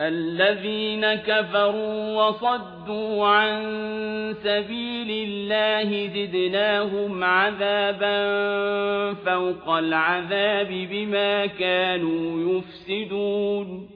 الذين كفروا وصدوا عن سبيل الله زدناهم عذابا فوق العذاب بما كانوا يفسدون.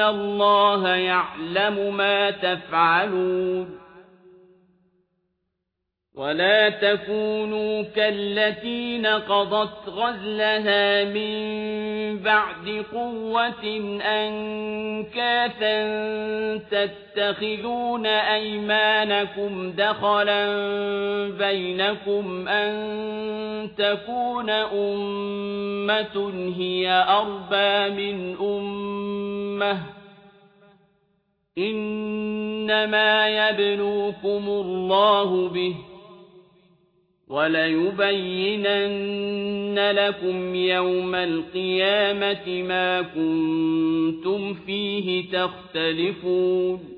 الله يعلم ما تفعلون ولا تكونوا كالتي نقضت غزلها من بعد قوة أنكاثا تتخذون أيمانكم دخلا بينكم أن تكون أمة هي أربى من أمة. إنما يبلوكم الله به وليبينن لكم يوم القيامة ما كنتم فيه تختلفون.